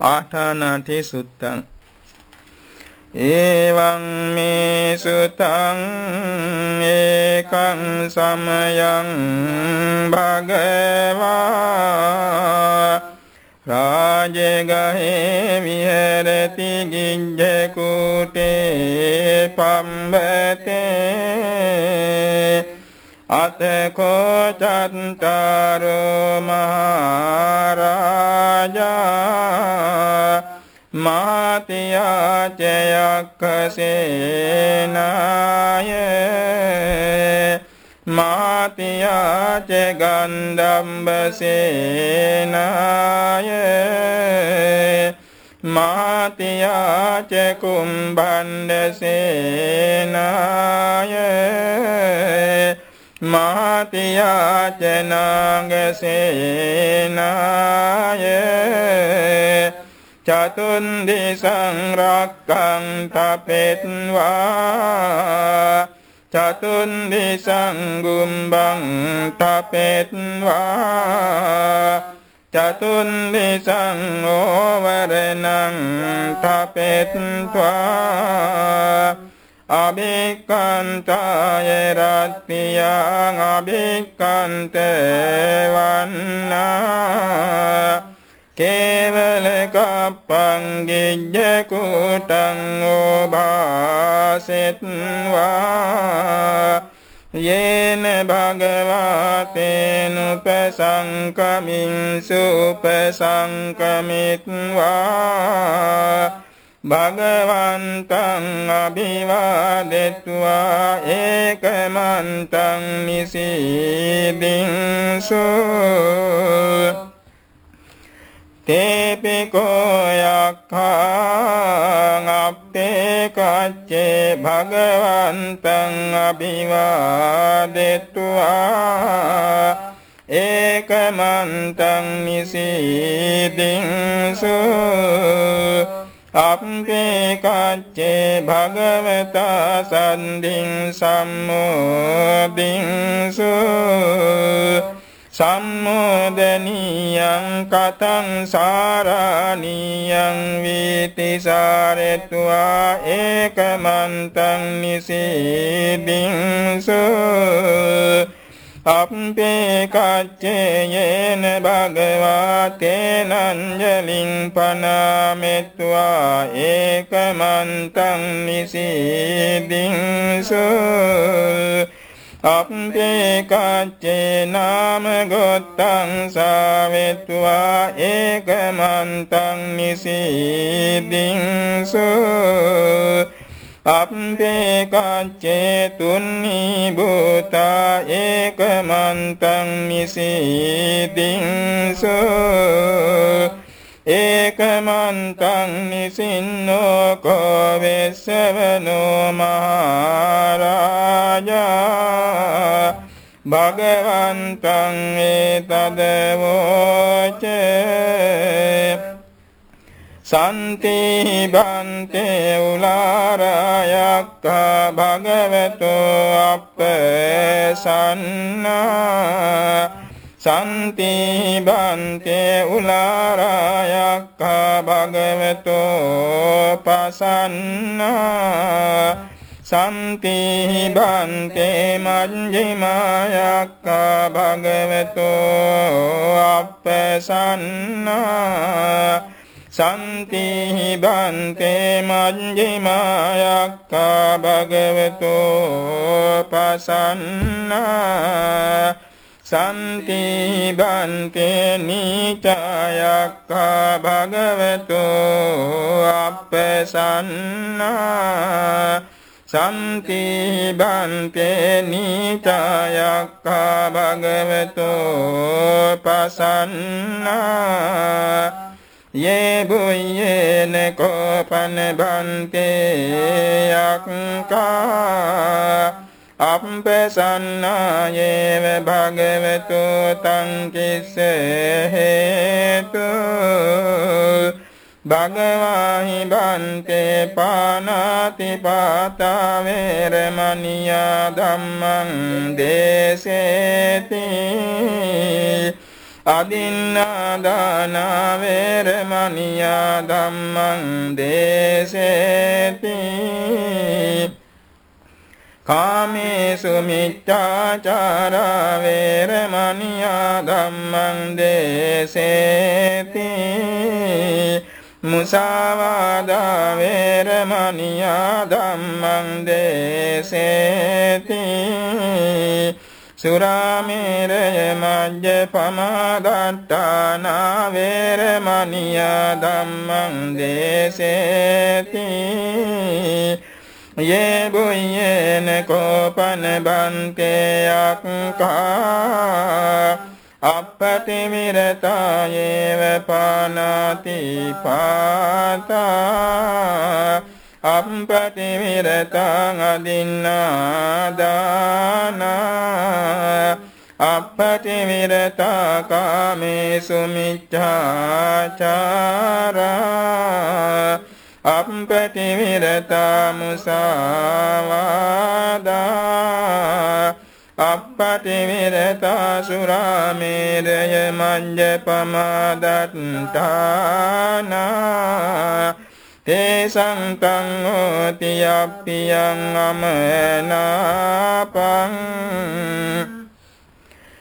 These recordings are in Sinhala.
ආඨානාති සුත්තං। එවං මේ සුතං ඒකං සමයං භගවා। රාජගහේ විහෙරති ගිජ්ජකුටේ පම්බතේ। අතකෝ චත්තාරෝ මහරජා මාතියාචයක්කසේනාය මාතියාච ගන්ධම්බසේනාය මාතියාච කුම්බණ්ඩසේනාය මාතියාච නාගසේනාය චතුන්දි සංරක්ඛං තපෙත්වා චතුන්දි සංගුම්බං තපෙත්වා චතුන්දි සංෝවරණං තපෙත්වා අභික්කන්තාය රත්තියං අභික්කන්තේ වන්නා කේවල කප්පං ගිජ්ජ කුටං ඕභාසෙත්වා යේන භගවතේන උපසංකමින් සුපසංකමිත්වා භගවන්තං අභිවාදෙත්වා ඒකමන්තං නිසීදින්සු තේපිකෝ යක්ඛං අප්පේ කච්චේ භගවන්තං අභිවාදෙත්වා ඒකමන්තං නිසීදින්සු අප්පේ කච්චේ භගවතා සන්ධින් සම්මෝදින්සු. සම්මෝදනියං කතං සාරාණියං වීතිසාරෙත්වා ඒකමන්තං නිසීදින්සු. අප්පේ කච්චේයේන භගවා තේනංජලින් පනාමෙත්වා ඒකමන්තං නිසීදින්සු අප්පේ කච්චේ නාම ගොත්තං සාවෙත්වා ඒකමන්තං නිසීදින්සු අප්පේ කච්චේ තුන්නි භූතා ඒකමන්තං නිසීදින්සු ඒකමන්තං නිසින්නෝ කෝවෙස්සවනෝ මහරජා භගවන්තං ඒතදවෝචේ සන්ති බන්තේ උලාරයක්ඛා භගවතෝ අප්පසන්නා සන්ති බන්තේ උලාරයක්ඛා භගවතෝ පසන්නා සන්ති බන්තේ මජ්ජිමායක්ඛා භගවතෝ අප්පසන්නා සන්ති බන්තේ මජ්ජිමායක්ඛා භගවතෝ පසන්නා. සන්ති බන්තේ නීචායක්ඛා භගවතෝ අප්පසන්නා සන්ති බන්තේ නීචායක්ඛා භගවතෝ පසන්නා. යේ බුයේන කෝපන බන්තේ යක්ඛා අප්පසන්නායේව භගවතු තං කිස්ස හේතු භගවාහි බන්තේ පානාති පාතා වේරමණියා ධම්මං දේසේති අදින්නාදානා වේරමණියා ධම්මං දේසේති. කාමේසු මිච්ඡාචාරා වේරමණියා ධම්මං දේසේති. මුසාවාදා වේරමණියා ධම්මං දේසේති. සුරාමේරය මජ්ජ පමාදට්ඨානා වේරමණියා ධම්මං දේසේති. යේ බුයේන කෝපන බන්තේ අක්ඛා අපපති විරතායේව පානාති පාතා. අපපති විරතං අදින්නාදානා අපපති විරතා කාමේසු මිච්ඡාචාරා අපපති විරතා මුසාවාදා අපපති විරතා සුරාමේරය මඤ්ඤ පමාදත්තානා තේසං තං හෝති යප්පියං අමනාපං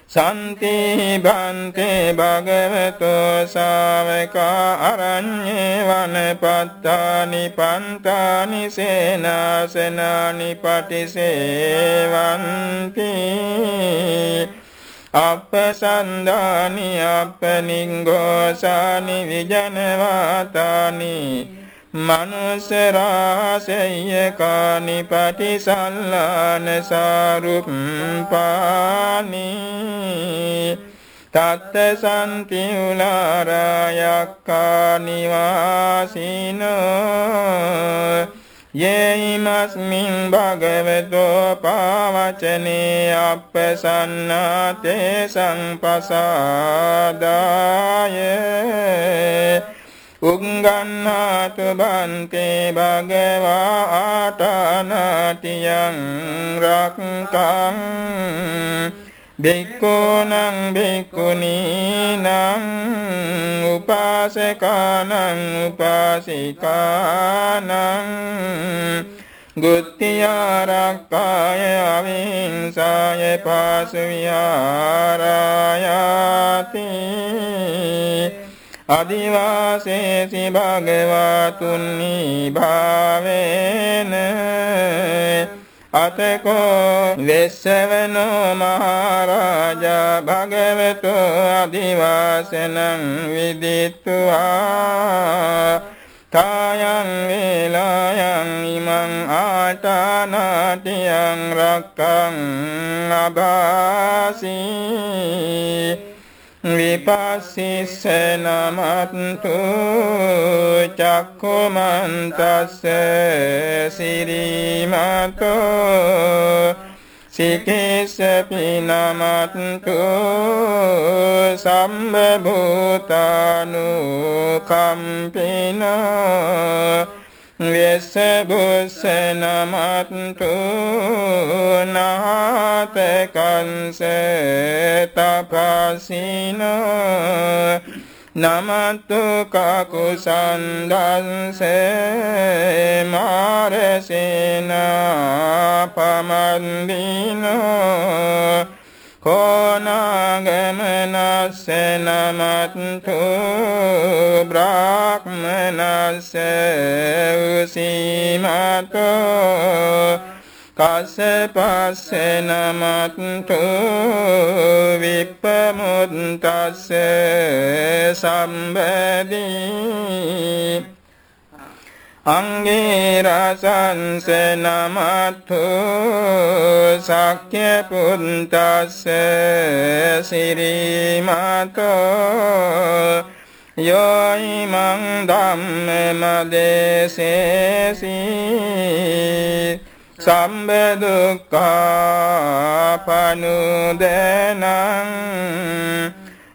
සන්ති බන්තේ භගවතෝ ශාවකා අරඤ්ඤේ වනපත්තානි පන්තානි සේනාසනානි පටිසේවන්ති අපසන්දානි අපනිංගෝසානි විජනවාතානි මනුසරාසෙය්‍ය කානි පටිසල්ලාන සාරුප්පානි තත්ත සන්ති උලාරායක්කා නිවාසිනෝ. යේයිමස්මින් භගවතෝ පාවචනේ අප්පසන්නාතේ සංපසාදායේ උංගන්නාතු බන්තේ භගවා ආටනාතියං රක්කං බික්කෝනං බික්කුනීනං උපාසකානං උපාසිකානං ගුත්තියාරක්කාය අවිංසාය පාසු විහාරායාති අදිවාසේසි භගවතුන්නි භාවේන අතකෝ වෙස්සවනෝ මහරජා භගවතු අදිවාසනං විදිත්වා. කායං වේලායන් ඉමං ආටානාටියං රක්කං අභාසී. විපස්සිස්ස නමත්තු චක්කුමන්තස්ස සිරිමතෝ සිකේස පිනමත්තු සම්බභූතානු කම්පිනා වෙස්ස බුස්ස නමත්තු නාත කංස තපසින නමත්තු කකුසන්දන්ස මාරසේන පමන්දිනෝ කෝනාගමනස්ස නමත්තු බ්‍රාහ්මනස්ස උසීමතෝ කස්සපස්ස නමත්තු විප්පමුත්තස්ස සම්බදී අංගේ රසංස නමත්තු සක්්‍ය පුන්තස්ස සිරිමතෝ යෝයිමං ධම්මමදේසේසි සම්බදුක්ඛා පනුදනං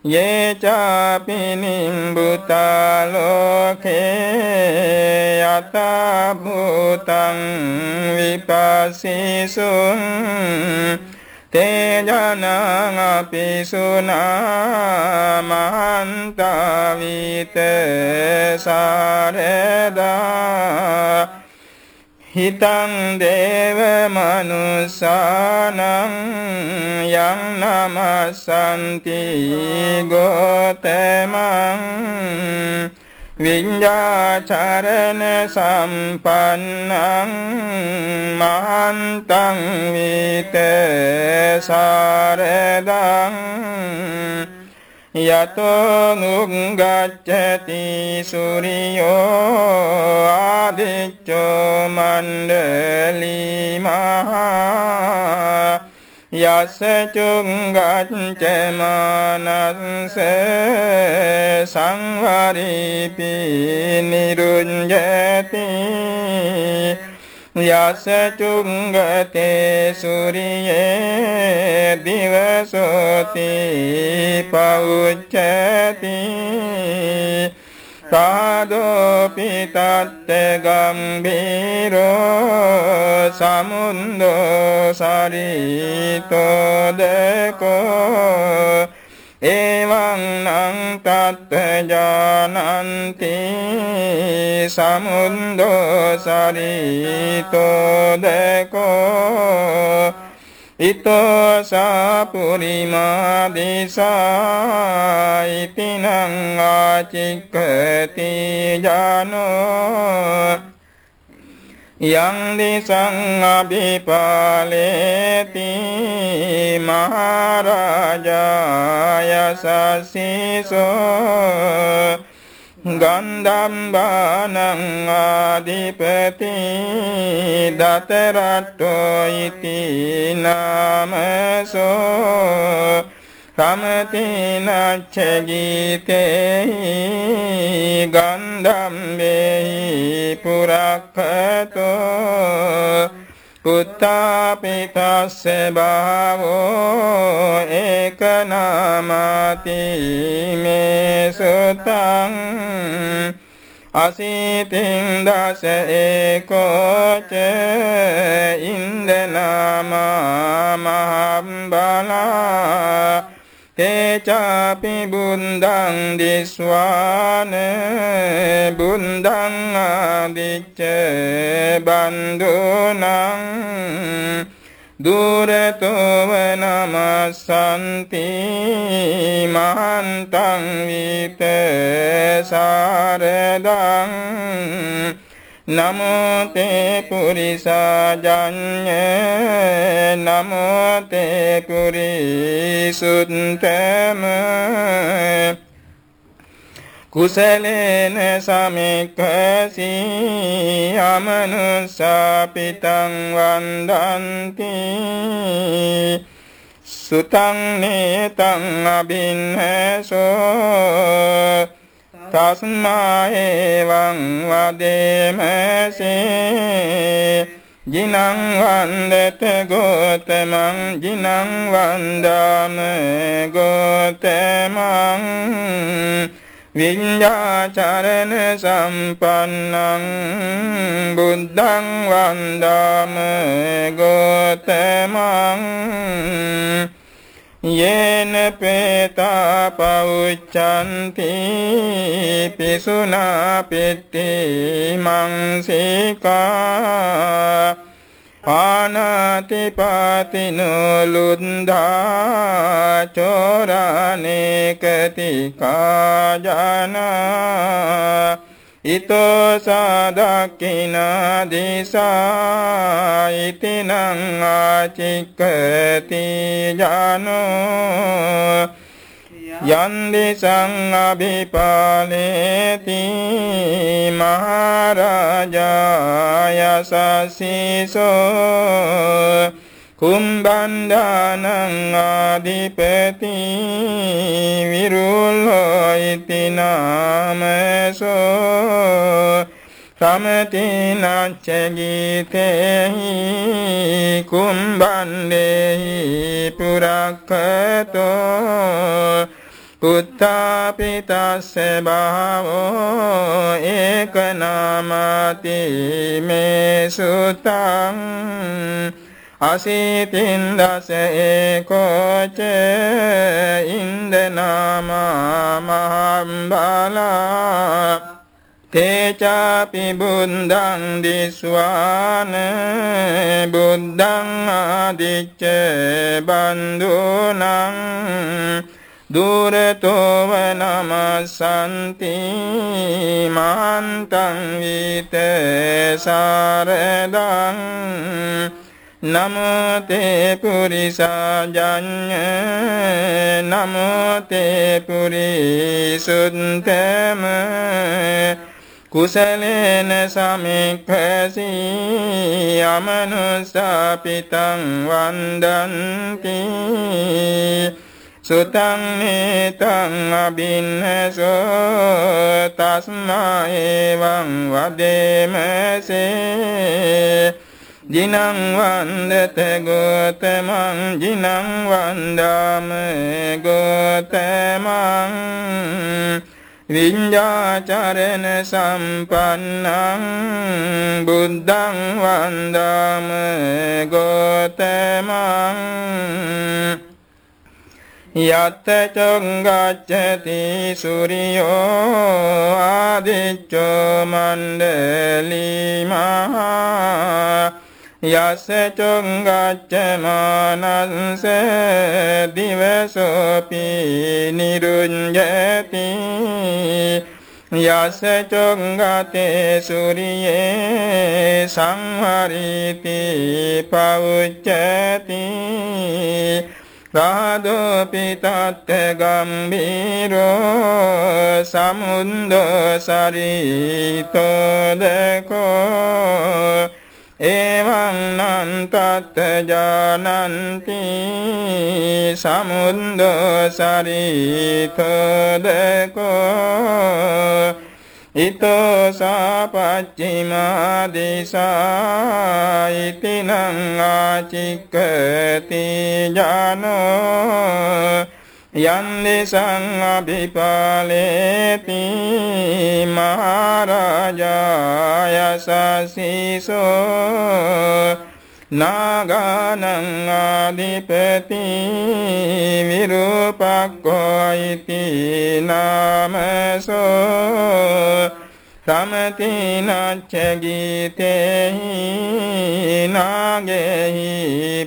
ये चापि निम्बुता लोके यथा भूतं विपशिसुन् ते जनापि सुनामहन्तावित शारदा හිතං දේව මනුසානං යං නමසන්ති ගෝතමං විඤ්ඤාචරණ සම්පන්නං මහන්තං විතසාරදං යතෝ නුග්ගච්ඡති සූරියෝ ආදිච්චෝ මණ්ඩලී මහා යස චුංගච්ච මානස්ස සංවරීපි නිරුඤ්ජති යස චුංගතේ සූරියේ දිවසෝති පෞච්ඡති සාදෝපි තත්ත ගම්බීරෝ සමුන්දෝ සරිතෝ දකෝ එවං නං තත්ත ජානන්ති සමුන්දෝ සරිතෝ දකෝ ඉතෝ සාපුරිමා දිසා ඉතිනං ආචික්කති ජානෝ යං දිසං අභිපාලේති මහරජාය සසිසෝ ගන්ධම්බානං ආදිපති දතරට්ටෝ ඉති නාමසෝ සමතිනච්ච ගීතේ ගන්ධම්බේහි පුරක්ඛතෝ පුත්තාපිතස්ස භාවෝ ඒකනාමාති මේ සුතං අසීතින් දස ඒකෝච ඉන්දනාමා මහම්බලා තේචාපි බුන්දං දිස්වාන බුන්දං ආදිච්ච බන්දුනං දුරතෝව නමස්සන්ති මහන්තං විත සාරදං නමෝතේ පුරිසාජඤ්ඤ නමෝතේ පුරිසුත්තම කුසලේන සමික්ඛසී අමනුසාපිතං වන්දන්ති. සුතං නේතං අබින්නසෝ තස්මා එවං වදේමසේ ජිනං වන්දත ගෝතමං ජිනං වන්දාම ගෝතමං විඤ්ඤාචරණ සම්පන්නං බුද්ධං වන්දාම ගෝතමං යේන පේතා පෞච්ඡන්ති පිසුනා පිට්ටි මංසිකා ආනාති පාතිනෝ ලුන්ධා චෝරානේකති කාජනා ඉතෝ සාදක්කිනා දිසා ඉතිනං ආචික්කති ජානෝ යන්දිසං අභිපාලේති මහරජාය සසිසෝ කුම්බන්ධානං ආදිපති විරුල්හෝ ඉති නාමසෝ සමතිනච්ච ගීතේහි කුම්බන්දේහි පුරක්ඛතෝ පුත්තාපිතස්ස භාවෝ ඒකනාමති මේ සුතං අසීතින් දස ඒකෝච ඉන්දනාමා මහම්බලා තේචාපි බුද්ධං දිස්වාන බුද්ධං ආදිච්ච බන්දුනං දුරතෝව නමසන්ති මහන්තං විත සාරදං නමෝතේ පුරිසාජඤ්ඤ නමෝතේ පුරිසුත්තම කුසලේන සමික්ඛසී අමනුස්සපිතං වන්දන්ති. සුතං නේතං අබින්නසෝ තස්මා එවං වදේමසේ. ජිනං වන්දත ගෝතමං ජිනං වන්දාම ගෝතමං. විඤ්ඤාචරණ සම්පන්නං බුද්ධං වන්දාම ගෝතමං. යත්ත චංගච්ඡති සූර්යෝ ආදිච්චෝ මණ්ඩලිමා යස චොංගච්ච මානංස දිවසෝපි නිරුඤ්ජති යස චොංගතේ සූරියේ සංහරිති පවුච්චති රාදෝපි තත්ත ගම්බීරෝ සමුන්ද සරිතෝ දකෝ එවං නන්තත් ජානන්ති සමුද්ද සරිතදකෝ ඉතෝ සාපච්චිමා දිසා ඉතිනං ආචික්කති ජානෝ යන්දිසං අභිපාලේති මහරජායසසිසෝ නාගානං ආදිපති විරූපක්ඛෝ ඉති නාමසෝ සමතිනච්ච ගීතේහි නාගේහි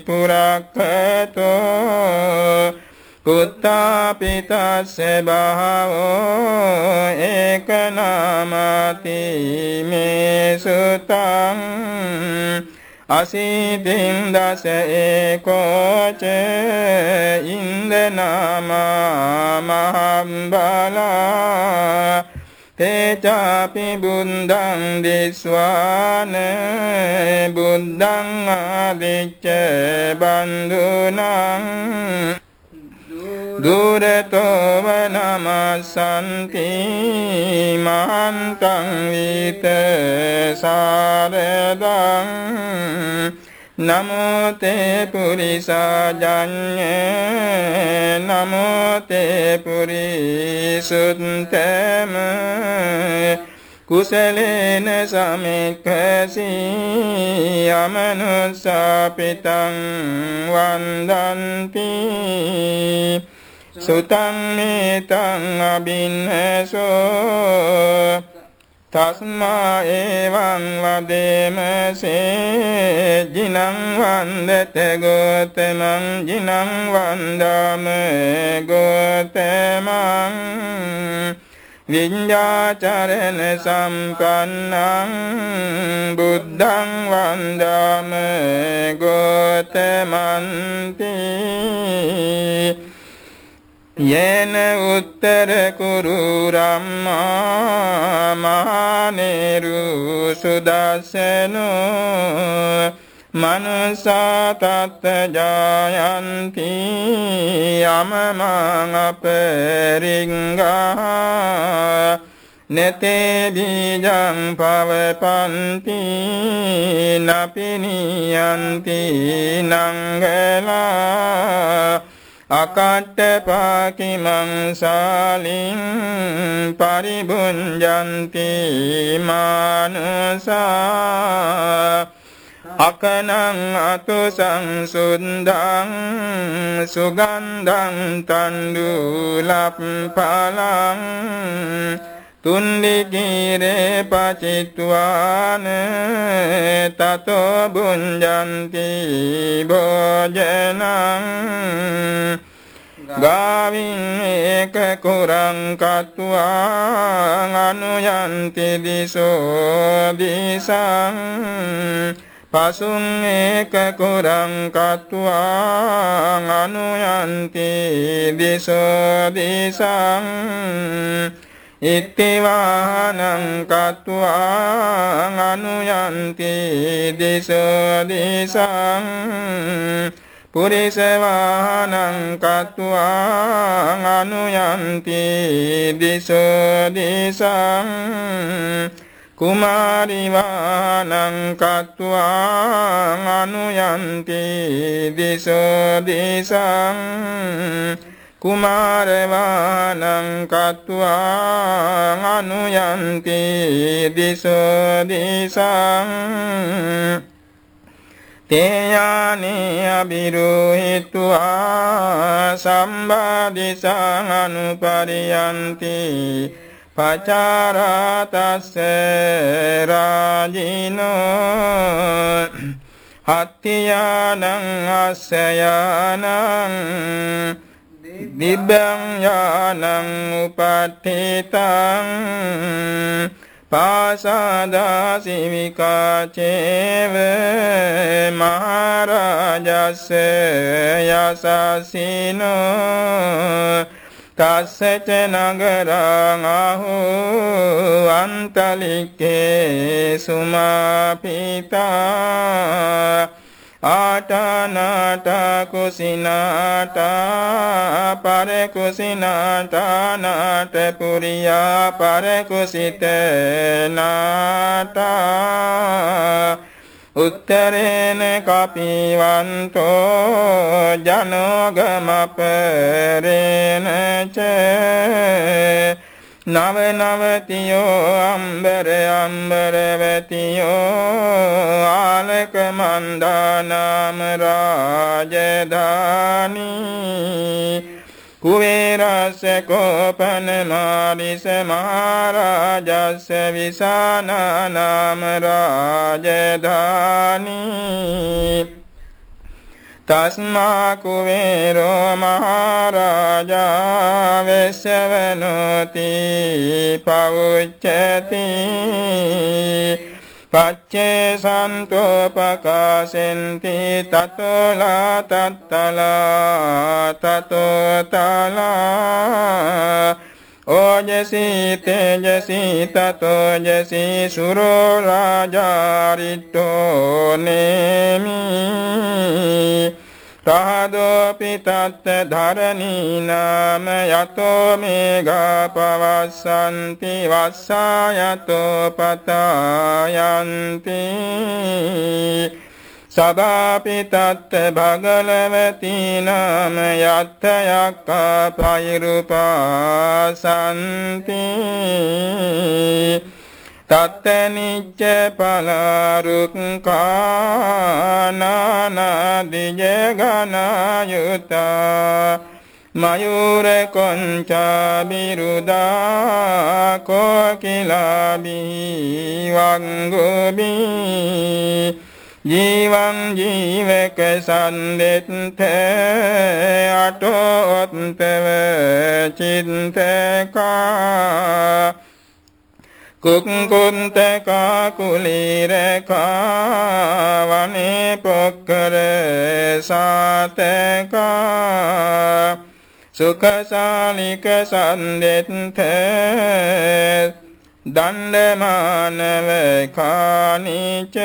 පුරක්ඛතෝ කුත්තාපිතස්ස බහවෝ ඒකනාමති මේ සුතං අසීතින් දස ඒකෝච ඉන්දනාමා මහම්බලා තේචාපි බුද්ධං දිස්වාන බුද්ධං ආදිච්ච බන්දුනං දුරතෝව නමසන්ති මහන්තං විත සාරදං නමෝතේ පුරිසාජඤ්ඤ නමෝතේ පුරිසුත්තම කුසලේන සමික්ඛසී අමනුස්සපිතං වන්දන්ති සුතං මේතං අබින්නසෝ තස්මා එවං වදේමසේ ජිනං වන්දත ගෝතමං ජිනං වන්දාම ගෝතමං විඤ්ඤාචරණ සම්පන්නං බුද්ධං වන්දාම ගෝතමන්ති යේන උත්තර කුරු රම්මා මානේරු සුදස්සනෝ මනසා තත්ත ජායන්ති යමමං අපරිංගා නතේ බීජං පවපන්ති නපිනියන්ති නංගලා අකට්ට පාකිමං සාලින් පරිබුංජන්ති මානුසා අකනං අතු සංසුන්දං සුගන්ධං තණ්ඩුලප් පලං තුන්ලිගීරේ පචිත්වාන තතෝ බුඤ්ජන්ති භෝජනං ගාවින් ඒක කුරං කତ୍වා අනුයන්ති දිසෝ දිසං පසුන් ඒක කුරං කତ୍වා අනුයන්ති දිසෝ දිසං ඉතිවානං කත්වාං අනුයන්ති දිස දිසං පුරිසවානං කත්වාං අනුයන්ති දිස දිසං කුමාරිවානං කත්වාං අනුයන්ති දිස දිසං කුමාරවානං කତ୍වා අනුයන්ති දිස දිසං තේයානේ අබිරෝහිත්වා සම්බාදිසං අනුපරියන්ති පචාරතස්ස රාජිනෝ හත්තියානං අස්සයානං දිබ්බං යානං උපට්ඨිතං පාසාදාසිවිකාචේව මහරජස්ස යසසිනෝ තස්සච නගරං අහෝ අන්තලික්කේ සුමාපිතා ආටානාට කුසිනාට පර කුසිනාටානාට පුරියා පර කුසිත නාට උත්තරේන කපිවන්තෝ ජනෝගමපරේන චේ නව නවතියෝ අම්බර අම්බරවතියෝ ආලක මන්දානාම රාජධානී කුවේරස්ස කෝපන මාරිස මහරජස්ස විසානානාම රාජධානී තස්මා කුවේරෝ මහරජා වෙස්සවනෝති පවුච්චති පච්චේ සන්තෝ පකාසෙන්ති තතෝලා තත්තලා තතෝතලා ඕජසී තේජසී තතෝජසී සුරෝ රාජාරිට්ටෝ නේමි තහදෝපි තත්ත ධරණී නාම යතෝ මේඝා පවස්සන්ති වස්සා යතෝ පතායන්ති. සබාපි තත්ත භගලවති නාම යත්ත යක්ඛා පෛරුපාසන්ති. තත්ත නිච්ච පලාරුක්ඛානානදිජ ගනායුතා මයුර කොංචා බිරුදා කෝකිලාබී වංගුබී ජීවං ජීවක සන්දෙත්ත අටෝත්තව චින්තකා කුක්කුන්තකා කුලීරකා වනේ පොක්කර සාතකා සුඛසාලික සන්දෙත්ත දණ්ඩමානව කානිච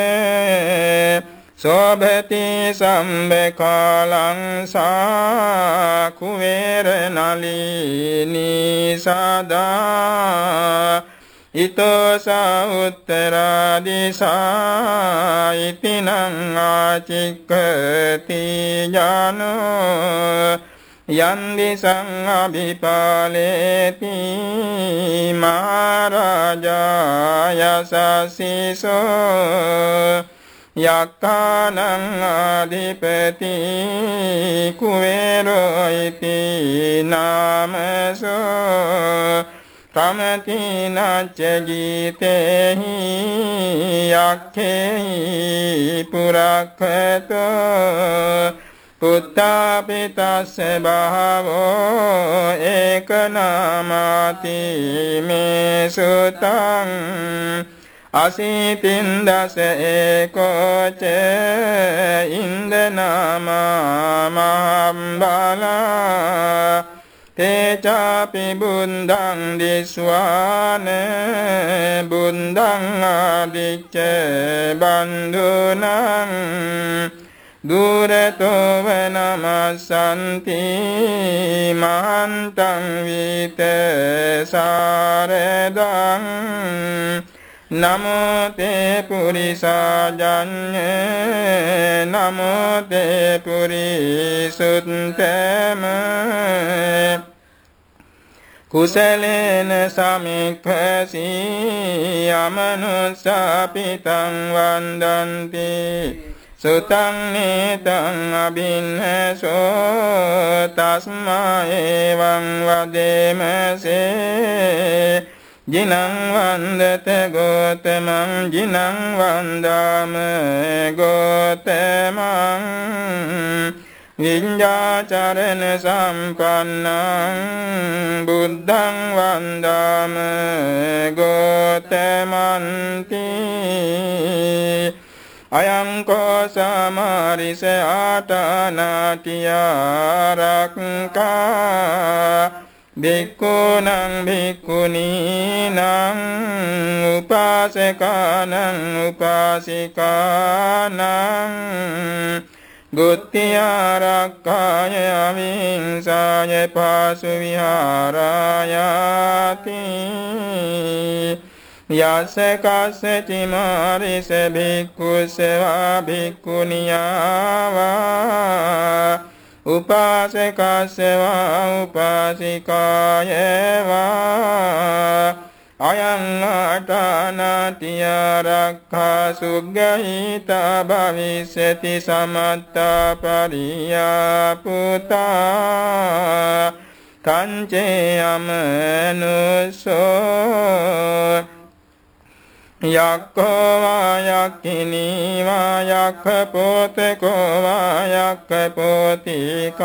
සෝභති සම්බකාලං සාකුවේර නලිනී සදා ඉතෝ සඋත්තරාදිසා ඉතිනං ආචික්කති ඥානෝ යන්දි සංඅභිපාලේති මහරජා යසසිසෝ යක්ඛානං ආදිපති කුවේරෝ ඉති නාමසෝ තමති නච්ච ගීතේහි යක්ඛේහි පුරක්ඛතෝ පුත්තාපිතස්ස බහවෝ ඒකනාමාති මේ සුතං අසීතින් දස ඒකෝච ඉන්දනාමා මහම්බලා තේචාපි බුන්දං දිස්වාන බුන්දං ආදිච්ච බන්දුනං දුරතෝ වනමසන්ති මහන්තං විත සාරදං නමෝ තේ පුරිසාජඤ්ඤ නමෝ තේ පුරිසුත්තම කුසලේන සමික්ඛසී යමනුස්සපිතං වන්දන්ති. සුතං නේතං අබින්නසෝ තස්මා එවං වදේමසේ. ජිනං වන්දත ගෝතමං ජිනං වන්දාම ගෝතමං. විඤ්ඤාචරණ සම්පන්නං බුද්ධං වන්දාම ගෝතමන්ති. අයං කෝ සමාරිස ආටනාටියාරක්කා භික්ඛූනං භික්ඛුනීනං උපාසකානං උපාසිකානං ගුත්තිආරක්ඛාය අවිංසාය පාසු විහාරායාති යස කස්සචි මාරිස භික්ඛුසවා භික්ඛුනියාවා උපාසකස්සවා උපාසිකායවා අයං ආටානාතිය රක්ඛා සුග්ගහිතා භවිස්සති සමත්තා පරියා පුතා කංචේ අමනුසෝ යක්ඛෝ වායක්ඛිනී වායක්ඛ පොතකෝ වායක්ඛ පොතිකාවා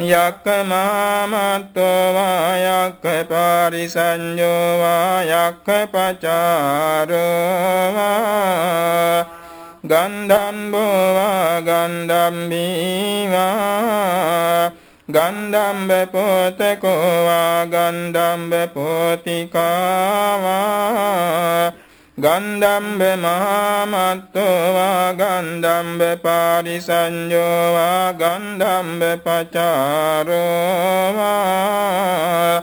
යක්ඛ මාමත්තෝ වායක්ඛ පරිසඤ්ඤෝ වායක්ඛ පචාරෝ වා ගන්ධම්බෝ වා ගන්ධම්බී වා ගන්ධම්බ පොතකෝ වා ගන්ධම්බ පොතිකාවා ගන්ධම්බ මහාමත්තෝ වා ගන්ධම්බ පාරිසංයෝ වා ගන්ධම්බ පචාරෝ වා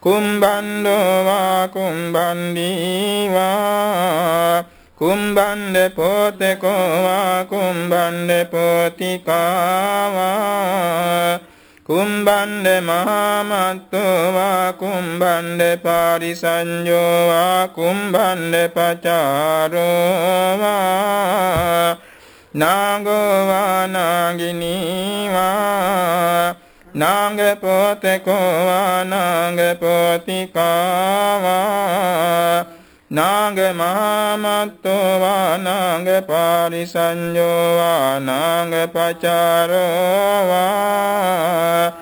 කුම්බන්දෝ වා කුම්බන්දී වා කුම්බන්ද පොතකෝ වා කුම්බන්ද පොතිකාවා. කුම්බන්ඩ මහාමත්තෝ වා කුම්බන්ඩ පාරිසංයෝ වා කුම්බන්ඩ පචාරෝ වා නාගෝ වා නාගිනී වා නාග පොතකෝ වා නාග පොතිකාවා නාග මහාමත්තෝ වා නාග පාරිසංයෝ වා නාග පචාරෝ වා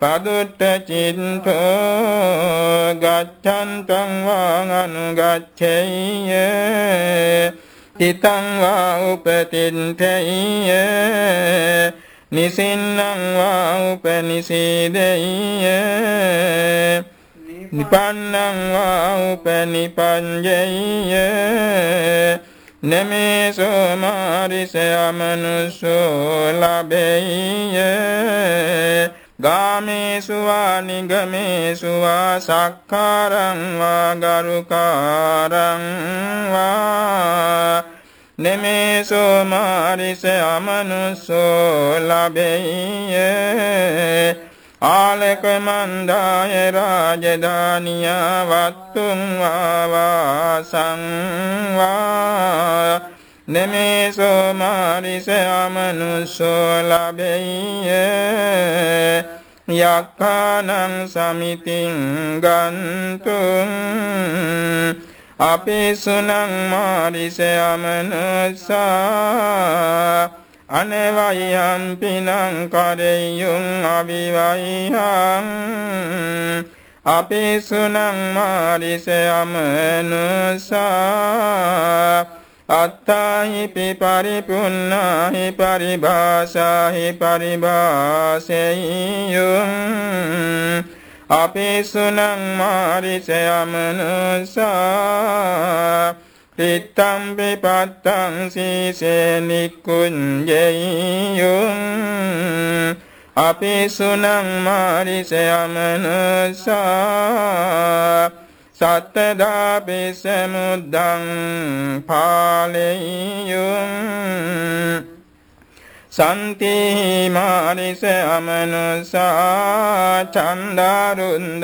පදුට්ට චින්තෝ ගච්ඡන්තං වාං අනුගච්ඡෙය්‍ය තිතං වා උපතින්තෙය්‍ය නිසින්නං වා උපනිසීදෙය්‍ය නිපන්නං වා උපනිපඤ්ඤය. නමේසෝ මාරිස අමනුසෝ ලබෙය්‍ය. ගාමේසු වා නිගමේසු වා සක්කාරං වා ගරුකාරං වා. නමේසෝ මාරිස අමනුසෝ ලබෙය්‍ය. ආලක මන්දාය රාජධානිය වත්තුන් වාවාසං වා. නමේසෝ මාරිස අමනුස්සෝ ලබෙය්‍ය. යක්ඛානං සමිතින් ගන්තුං අපේසුනං මාරිස අමනුස්සා අනවයම් පිනං කරෙයුං අවිවයිහං අපේසුනං මාරිස අමනුසා අත්තාහි පරිපුන්නාහි පරිභාසාහි පරිභාසෙය්‍යුං අපේසුනං මාරිස අමනුසා තිත්තම් පිපත්තං සීසේ නික්කුඤ්ජෙය්‍යුං අපි සුනං මාරිස යමනසා සත්තදා පිසමුද්දං පාලෙය්‍යුං සන්ති මාරිස අමනුසා චන්දාරුන්දාරබසා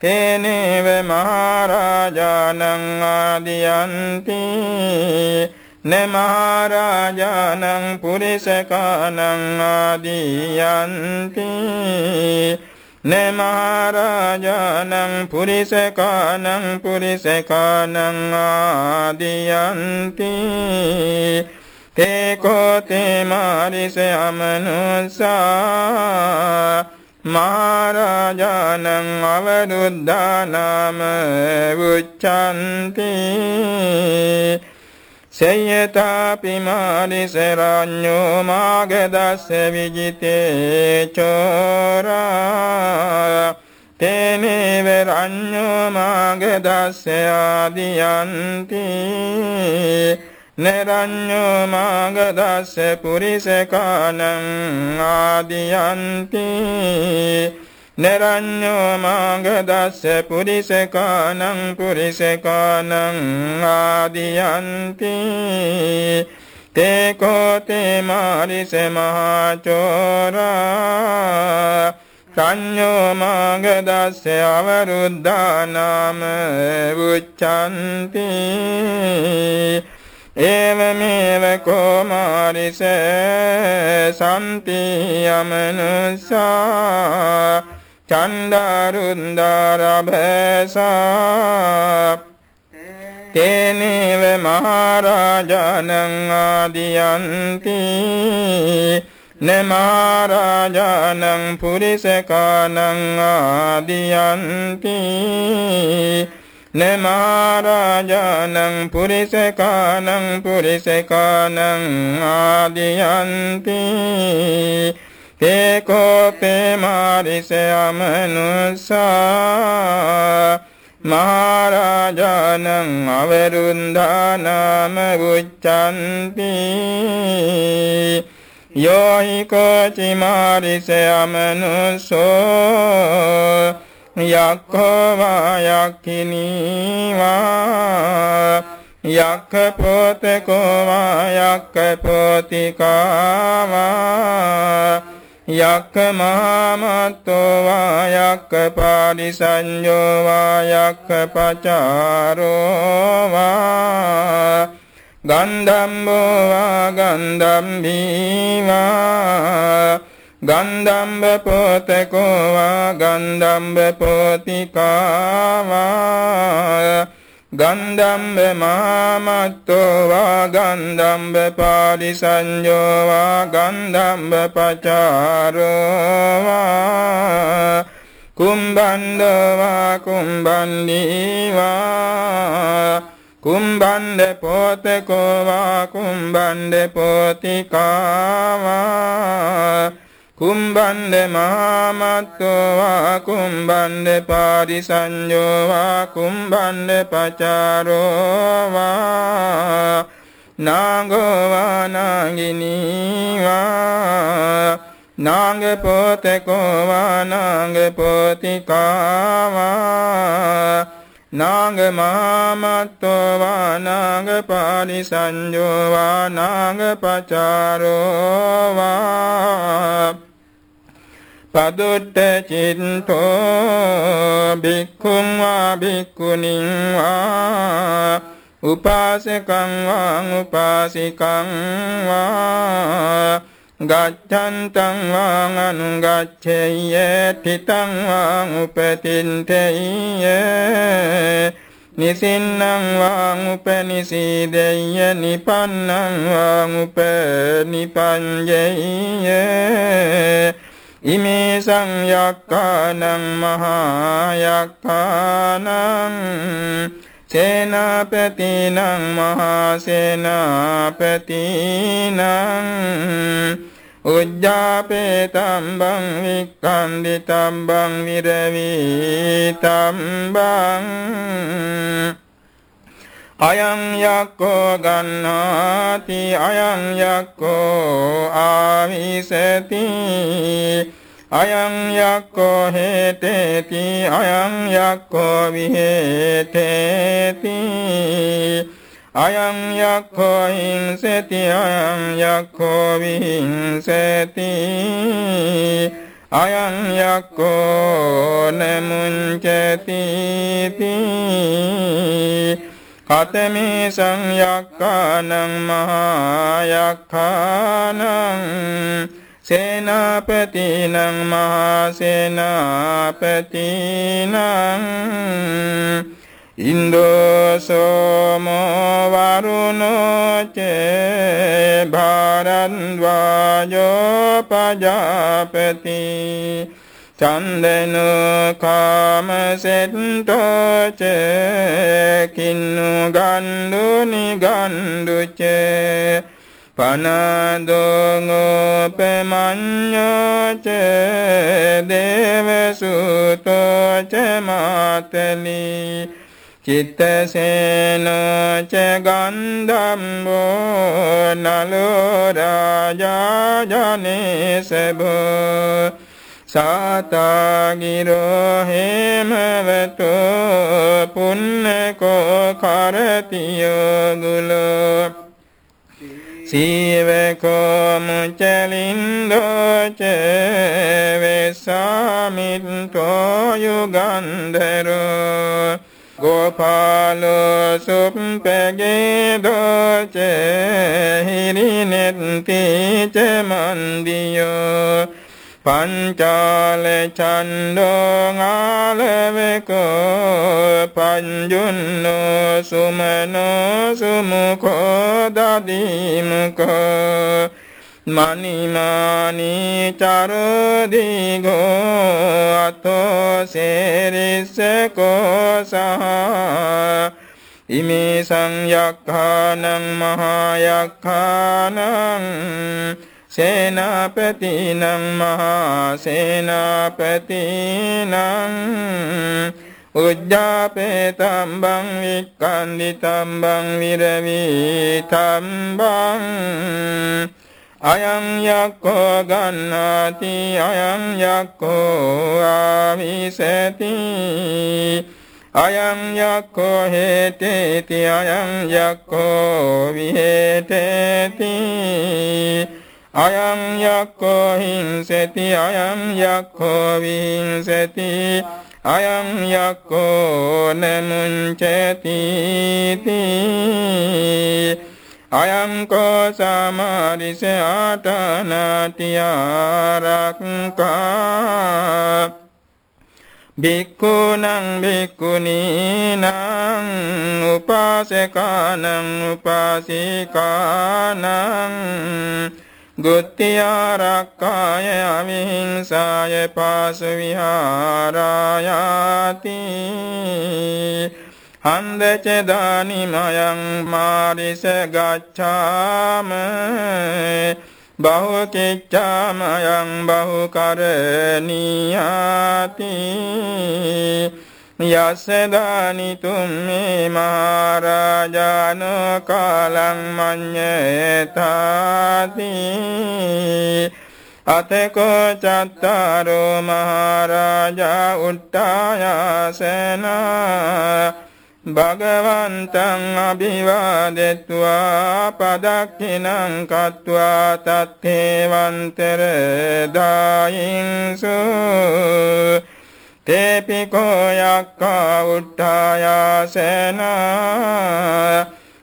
තේනේව මහරජානං ආදියන්ති. නමහරජානං පුරිසකානං ආදියන්ති. නමහරජානං පුරිසකානං පුරිසකානං ආදියන්ති. තේකෝතේ මාරිස අමනුසා මහරජානං අවරුද්ධානාම උච්චන්ති සේයතාපි මානිසරඤ්ඤෝ මාගදස්ස විජිතේ චෝරා. තේනේ වරඤ්ඤෝ මාගදස්ස ආදියන්ති. නරඤ්ඤෝ මාගදස්ස පුරිසකානං ආදියන්ති. නරඤ්ඤෝ මාගදස්ස පුරිසකානං පුරිසකානං ආදියන්ති. තේ කෝතේ මාරිස මහචෝරා. සංඤෝ මාගදස්ස අවරුද්ධානාම උච්චන්ති ඒවමේව කෝමාරිස සම්පි යමනුසා චන්දාරුන්දාරභසා තේනේව මහරජානං ආදියන්ති නමහරජානං පුරිසකානං ආදියන්ති නමහරජානං පුරිසකානං පුරිසකානං ආදියන්ති. තේකෝපේ මාරිස අමනුසා. මහරජානං අවරුන්ධානාම උච්චන්ති යෝහි කෝචි මාරිස අමනුසෝ. යක්ඛවා යක්ඛිනීවා යක්ඛ පොතකෝවා යක්ඛ පොතිකාවා යක්ඛ මහමත්තෝවා යක්ඛ පාරිසඤ්ඤෝවා යක්ඛ පචාරෝවා ගන්ධම්බෝවා ගන්ධම්බීවා ගන්ධම්බ පොතකෝවා ගන්ධම්බ පොතිකාවා ගන්ධම්බ මාමත්තෝවා ගන්ධම්බ පාරිසංයෝවා ගන්ධම්බ පචාරෝවා කුම්බන්දවා කුම්බන්දීවා කුම්බන්ද පොතකෝවා කුම්බන්ද පොතිකාවා කුම්බන්ද මහමත්තෝවා කුම්බන්ද පාරිසංයෝවා කුම්බන්ද පචාරෝවා නාගෝවා නාගිනීවා නාග පොතකෝවා නාග පොතිකාවා නාග මහමත්තෝ වා නාග පාරිසංජෝ වා නාග පචාරෝ වා පදුට්ට චින්තෝ බික්ඛුං වා බික්ඛුනින් වා උපාසකං වා උපාසිකං වා ගච්ඡන්තං වාං අනුගච්ඡේය තිතං වාං උපතින්තේය නිසින්නං වාං උපනිසීදෙය්‍ය නිපන්නං වාං උපනිපඤ්ඤේය ඉමේ සංයක්ඛානං මහා යක්ඛානං සේනාපතිනං මහා සේනාපතිනං උජ්ජාපේ තම්බං වික්ඛන්දි තම්බං විරවි තම්බං අයං යක්ඛෝ ගන්නාති අයං යක්ඛෝ ආවිසති. අයං යක්ඛෝ හේතේති අයං යක්ඛෝ විහෙතේති. අයං යක්ඛෝ හිංසති අයං යක්ඛෝ විහිංසති. අයං යක්ඛෝ නමුංචති කතමේ සංයක්ඛානං මහා යක්ඛානං සේනාපතිනං මහා සේනාපතිනං ඉන්දෝසෝමෝ වරුණෝ චේ භාරද්වාජෝ පජාපති චන්දන කාමසෙට්ටෝ චේ කින්නු ගන්දු නිගන්දු චේ පනදෝගෝපමඤ්ඤෝච දේවසුතෝච මාතලි. චිත්තසේනච ගන්ධම්බෝ නලෝ රාජා ජනේසබෝ. සාතාගිරෝ හේමවතෝ පුන්නකෝ කරතියෝ ගුලෝ සීවකෝ මුචලින්දෝච වෙසාමින්තෝ යුගන්ධරෝ ගෝපාලෝ සුප්පගේ දෝච හිරිනෙත්ති ච මන්දියෝ පංචාල චන්දෝ ආලවකෝ පංජුන්නෝ සුමනෝ සුමුඛෝ දදීමුඛෝ මනිමානි චරදිගෝ අතෝ සේරිස්සකෝ සහ ඉමේ සංයක්ඛානං මහායක්ඛානං සේනාපතිනං මහා සේනාපතිනං උජ්ජාපේ තම්බං වික්ඛන්දි තම්බං විරවි තම්බං අයං යක්ඛෝ ගන්නාති අයං යක්ඛෝ ආවිසති අයං යක්ඛෝ හේතේති අයං යක්ඛෝ විහෙතේති අයං යක්ඛෝ හිංසති අයං යක්ඛෝ විහිංසති අයං යක්ඛෝ නමුංචති අයං කෝ සමාරිස ආතනාතියාරක්කා භික්ඛුනං භික්ඛුනීනං උපාසකානං උපාසිකානං ගුත්තිආරක්කාය අවිහිංසාය පාසු විහාරායාති හන්දච දානිමයං මාරිස ගච්ඡාම බහුකිච්ඡාමයං බහුකරණීයාති. යස්සදානිතුම් මේ මහරජානෝ කාලං මඤ්ඤේතාති. අතකෝ චත්තාරෝ මහරජා උට්ටායාසනා. භගවන්තං අභිවාදෙත්වා පදක්ඛිනං කତ୍වා තත්තේවන්තර දායින්සු තේපිකෝ යක්ඛා උට්ඨායාසන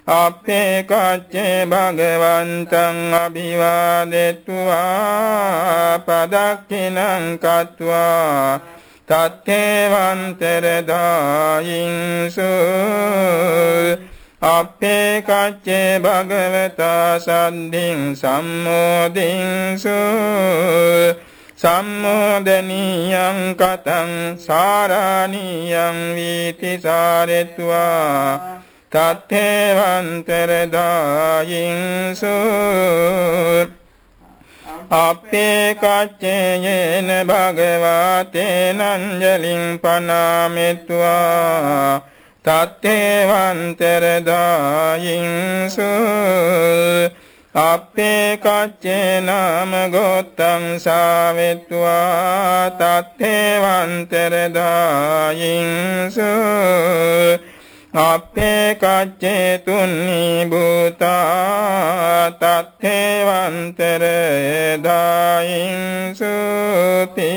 අපේ කච්චේ භගවන්තං අභිවාදෙත්වා පදක්ඛිනං කତ୍වා තත්තේවන්තර දායින්සු අපේ කච්චේ භගවතා සද්ධින් සම්මෝදින්සු සම්මෝදනීයං කතං සාරාණීයං වීති සාරෙත්වා තත්තේවන්තර දායින්සු අපේ කච්චේයේන භගවතේනංජලින් පනාමෙත්වා තත්තේවන්තර දායින්සු අපේ කච්චේ නාම ගෝත්තං සාවෙත්වා තත්තේවන්තර දායින්සු අපේ කච්චේ තුන්නි භූතා තත්තේවන්තර දායින් සුති.